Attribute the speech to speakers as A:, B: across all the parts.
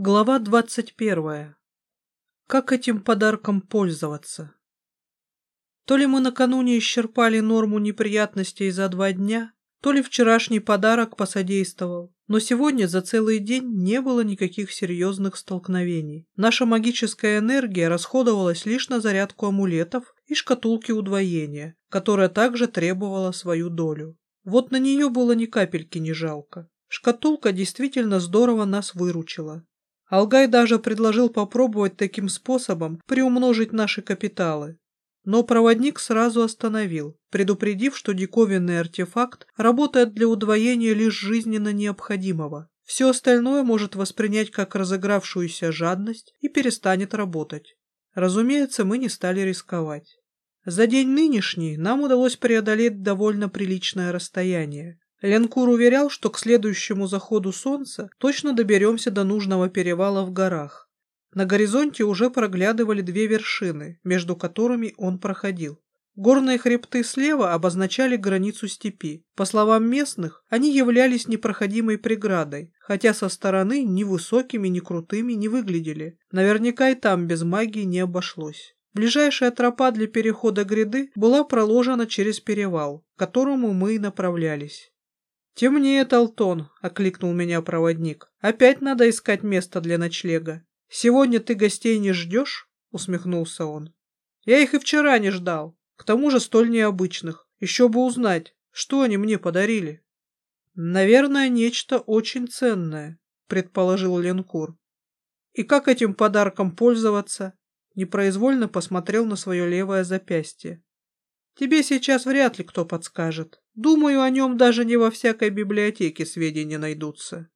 A: Глава двадцать первая. Как этим подарком пользоваться? То ли мы накануне исчерпали норму неприятностей за два дня, то ли вчерашний подарок посодействовал, но сегодня за целый день не было никаких серьезных столкновений. Наша магическая энергия расходовалась лишь на зарядку амулетов и шкатулки удвоения, которая также требовала свою долю. Вот на нее было ни капельки не жалко. Шкатулка действительно здорово нас выручила. Алгай даже предложил попробовать таким способом приумножить наши капиталы. Но проводник сразу остановил, предупредив, что диковинный артефакт работает для удвоения лишь жизненно необходимого. Все остальное может воспринять как разыгравшуюся жадность и перестанет работать. Разумеется, мы не стали рисковать. За день нынешний нам удалось преодолеть довольно приличное расстояние. Ленкур уверял, что к следующему заходу солнца точно доберемся до нужного перевала в горах. На горизонте уже проглядывали две вершины, между которыми он проходил. Горные хребты слева обозначали границу степи. По словам местных, они являлись непроходимой преградой, хотя со стороны ни высокими, ни крутыми не выглядели. Наверняка и там без магии не обошлось. Ближайшая тропа для перехода гряды была проложена через перевал, к которому мы и направлялись. «Темнеет, Алтон», — окликнул меня проводник. «Опять надо искать место для ночлега. Сегодня ты гостей не ждешь?» — усмехнулся он. «Я их и вчера не ждал. К тому же столь необычных. Еще бы узнать, что они мне подарили». «Наверное, нечто очень ценное», — предположил Ленкур. «И как этим подарком пользоваться?» Непроизвольно посмотрел на свое левое запястье. «Тебе сейчас вряд ли кто подскажет. Думаю, о нем даже не во всякой библиотеке сведения найдутся.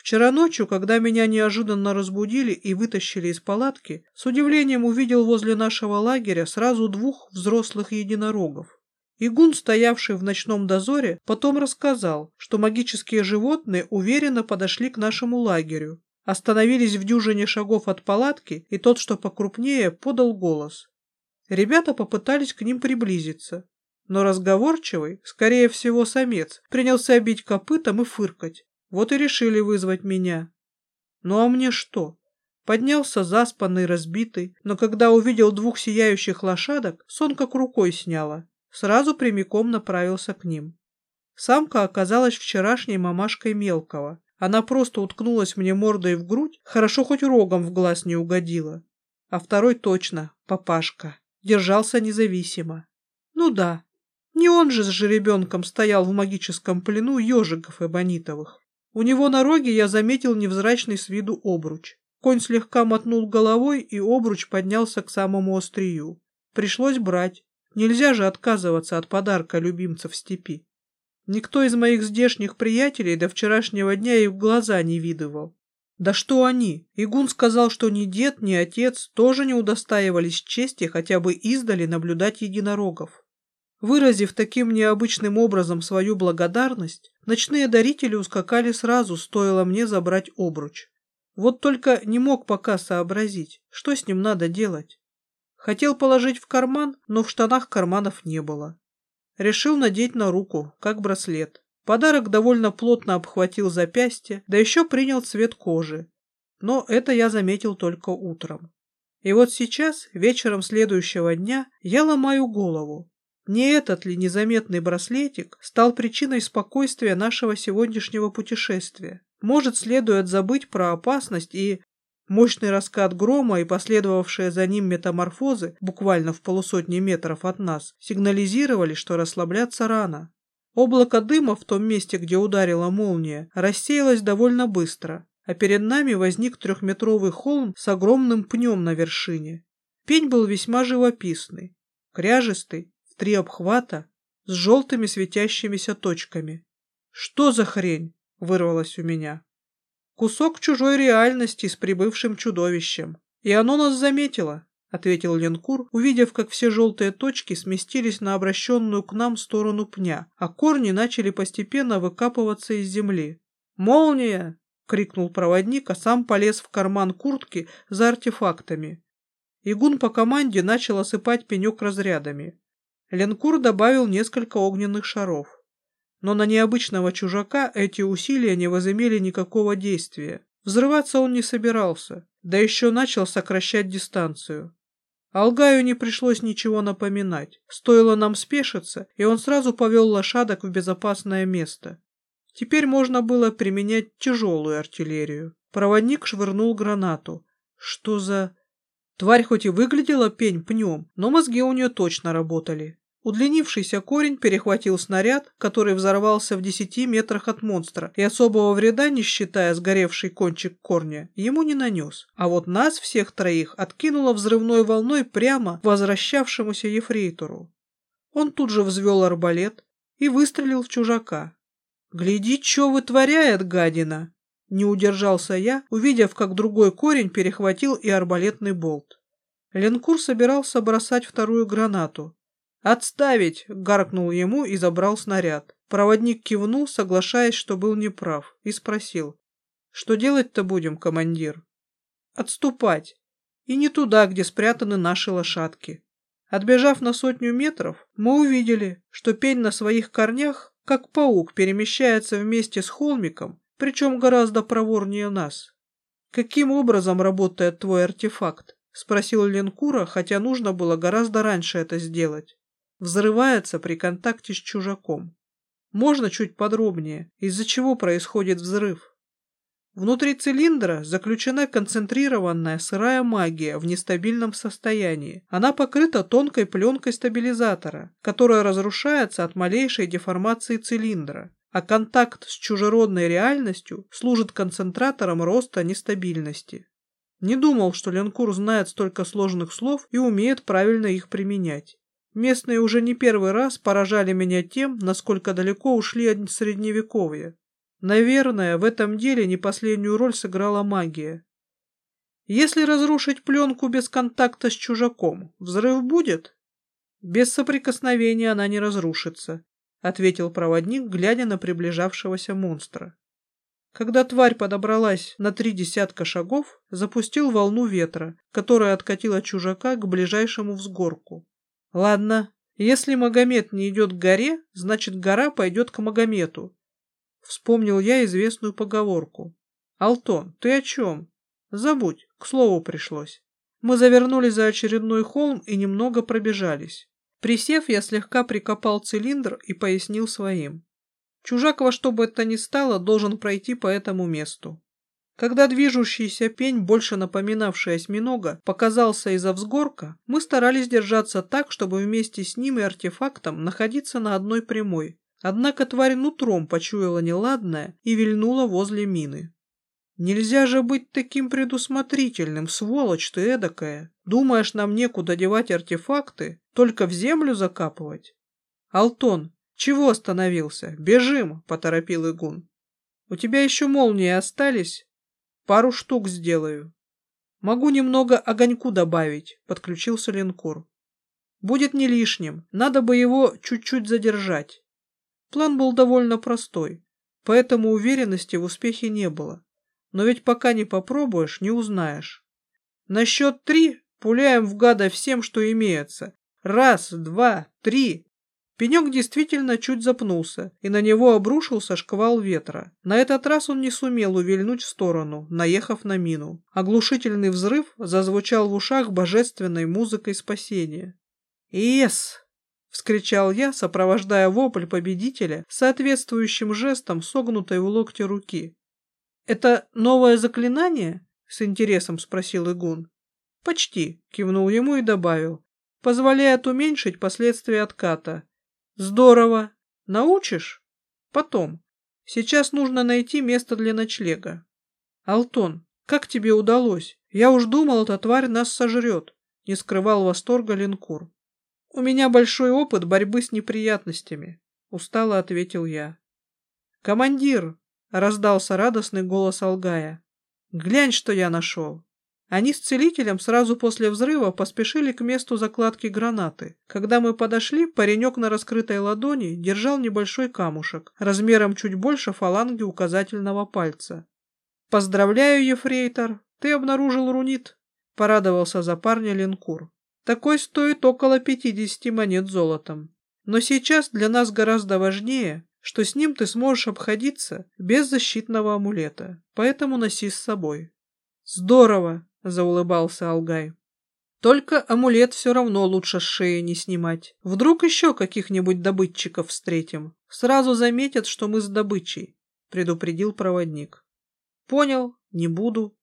A: Вчера ночью, когда меня неожиданно разбудили и вытащили из палатки, с удивлением увидел возле нашего лагеря сразу двух взрослых единорогов. Игун, стоявший в ночном дозоре, потом рассказал, что магические животные уверенно подошли к нашему лагерю, остановились в дюжине шагов от палатки, и тот, что покрупнее, подал голос. Ребята попытались к ним приблизиться, но разговорчивый, скорее всего, самец, принялся бить копытом и фыркать. Вот и решили вызвать меня. Ну а мне что? Поднялся заспанный, разбитый, но когда увидел двух сияющих лошадок, сон как рукой сняла. Сразу прямиком направился к ним. Самка оказалась вчерашней мамашкой мелкого. Она просто уткнулась мне мордой в грудь, хорошо хоть рогом в глаз не угодила. А второй точно, папашка, держался независимо. Ну да, не он же с жеребенком стоял в магическом плену ежиков эбонитовых. У него на роге я заметил невзрачный с виду обруч. Конь слегка мотнул головой, и обруч поднялся к самому острию. Пришлось брать. Нельзя же отказываться от подарка любимца в степи. Никто из моих здешних приятелей до вчерашнего дня и в глаза не видывал. Да что они? Игун сказал, что ни дед, ни отец тоже не удостаивались чести хотя бы издали наблюдать единорогов. Выразив таким необычным образом свою благодарность, ночные дарители ускакали сразу, стоило мне забрать обруч. Вот только не мог пока сообразить, что с ним надо делать. Хотел положить в карман, но в штанах карманов не было. Решил надеть на руку, как браслет. Подарок довольно плотно обхватил запястье, да еще принял цвет кожи. Но это я заметил только утром. И вот сейчас, вечером следующего дня, я ломаю голову, не этот ли незаметный браслетик стал причиной спокойствия нашего сегодняшнего путешествия? Может, следует забыть про опасность и... Мощный раскат грома и последовавшие за ним метаморфозы буквально в полусотни метров от нас сигнализировали, что расслабляться рано. Облако дыма в том месте, где ударила молния, рассеялось довольно быстро, а перед нами возник трехметровый холм с огромным пнем на вершине. Пень был весьма живописный, кряжистый, три обхвата с желтыми светящимися точками. «Что за хрень?» — вырвалось у меня. «Кусок чужой реальности с прибывшим чудовищем. И оно нас заметило», — ответил Ленкур, увидев, как все желтые точки сместились на обращенную к нам сторону пня, а корни начали постепенно выкапываться из земли. «Молния!» — крикнул проводник, а сам полез в карман куртки за артефактами. Игун по команде начал осыпать пенек разрядами. Ленкур добавил несколько огненных шаров. Но на необычного чужака эти усилия не возымели никакого действия. Взрываться он не собирался, да еще начал сокращать дистанцию. Алгаю не пришлось ничего напоминать. Стоило нам спешиться, и он сразу повел лошадок в безопасное место. Теперь можно было применять тяжелую артиллерию. Проводник швырнул гранату. Что за... Тварь хоть и выглядела пень пнем, но мозги у нее точно работали. Удлинившийся корень перехватил снаряд, который взорвался в десяти метрах от монстра, и особого вреда, не считая сгоревший кончик корня, ему не нанес. А вот нас всех троих откинуло взрывной волной прямо возвращавшемуся ефрейтору. Он тут же взвел арбалет и выстрелил в чужака. «Гляди, что вытворяет гадина!» Не удержался я, увидев, как другой корень перехватил и арбалетный болт. Ленкур собирался бросать вторую гранату, «Отставить!» — гаркнул ему и забрал снаряд. Проводник кивнул, соглашаясь, что был неправ, и спросил. «Что делать-то будем, командир?» «Отступать. И не туда, где спрятаны наши лошадки». Отбежав на сотню метров, мы увидели, что пень на своих корнях, как паук, перемещается вместе с холмиком, причем гораздо проворнее нас. «Каким образом работает твой артефакт?» — спросил Ленкура, хотя нужно было гораздо раньше это сделать взрывается при контакте с чужаком. Можно чуть подробнее, из-за чего происходит взрыв? Внутри цилиндра заключена концентрированная сырая магия в нестабильном состоянии. Она покрыта тонкой пленкой стабилизатора, которая разрушается от малейшей деформации цилиндра, а контакт с чужеродной реальностью служит концентратором роста нестабильности. Не думал, что Ленкур знает столько сложных слов и умеет правильно их применять. Местные уже не первый раз поражали меня тем, насколько далеко ушли от средневековья. Наверное, в этом деле не последнюю роль сыграла магия. Если разрушить пленку без контакта с чужаком, взрыв будет? Без соприкосновения она не разрушится, ответил проводник, глядя на приближавшегося монстра. Когда тварь подобралась на три десятка шагов, запустил волну ветра, которая откатила чужака к ближайшему взгорку. Ладно, если Магомед не идет к горе, значит гора пойдет к Магомету. Вспомнил я известную поговорку. Алтон, ты о чем? Забудь, к слову пришлось. Мы завернули за очередной холм и немного пробежались. Присев, я слегка прикопал цилиндр и пояснил своим. Чужак во что бы это ни стало должен пройти по этому месту. Когда движущийся пень, больше напоминавший осьминога, показался из-за взгорка, мы старались держаться так, чтобы вместе с ним и артефактом находиться на одной прямой. Однако тварь нутром почуяла неладное и вильнула возле мины. Нельзя же быть таким предусмотрительным, сволочь ты эдакая. Думаешь, нам некуда девать артефакты, только в землю закапывать? Алтон, чего остановился? Бежим, поторопил Игун. У тебя еще молнии остались? Пару штук сделаю. Могу немного огоньку добавить, подключился линкор. Будет не лишним, надо бы его чуть-чуть задержать. План был довольно простой, поэтому уверенности в успехе не было. Но ведь пока не попробуешь, не узнаешь. На счет три пуляем в гада всем, что имеется. Раз, два, три. Пенек действительно чуть запнулся, и на него обрушился шквал ветра. На этот раз он не сумел увильнуть в сторону, наехав на мину. Оглушительный взрыв зазвучал в ушах божественной музыкой спасения. «Ес!» — вскричал я, сопровождая вопль победителя соответствующим жестом согнутой в локте руки. «Это новое заклинание?» — с интересом спросил Игун. «Почти», — кивнул ему и добавил. «Позволяет уменьшить последствия отката. Здорово. Научишь? Потом. Сейчас нужно найти место для ночлега. Алтон, как тебе удалось? Я уж думал, эта тварь нас сожрет. Не скрывал восторга линкор. У меня большой опыт борьбы с неприятностями. Устало ответил я. Командир! Раздался радостный голос Алгая. Глянь, что я нашел. Они с целителем сразу после взрыва поспешили к месту закладки гранаты. Когда мы подошли, паренек на раскрытой ладони держал небольшой камушек, размером чуть больше фаланги указательного пальца. «Поздравляю, ефрейтор, ты обнаружил рунит», — порадовался за парня линкур. «Такой стоит около пятидесяти монет золотом. Но сейчас для нас гораздо важнее что с ним ты сможешь обходиться без защитного амулета, поэтому носи с собой. Здорово, заулыбался Алгай. Только амулет все равно лучше с шеи не снимать. Вдруг еще каких-нибудь добытчиков встретим. Сразу заметят, что мы с добычей, предупредил проводник. Понял, не буду.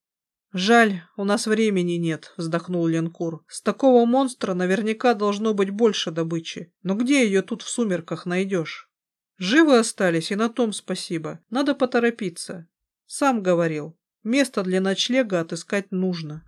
A: Жаль, у нас времени нет, вздохнул Ленкур. С такого монстра наверняка должно быть больше добычи. Но где ее тут в сумерках найдешь? Живы остались, и на том спасибо. Надо поторопиться. Сам говорил, место для ночлега отыскать нужно.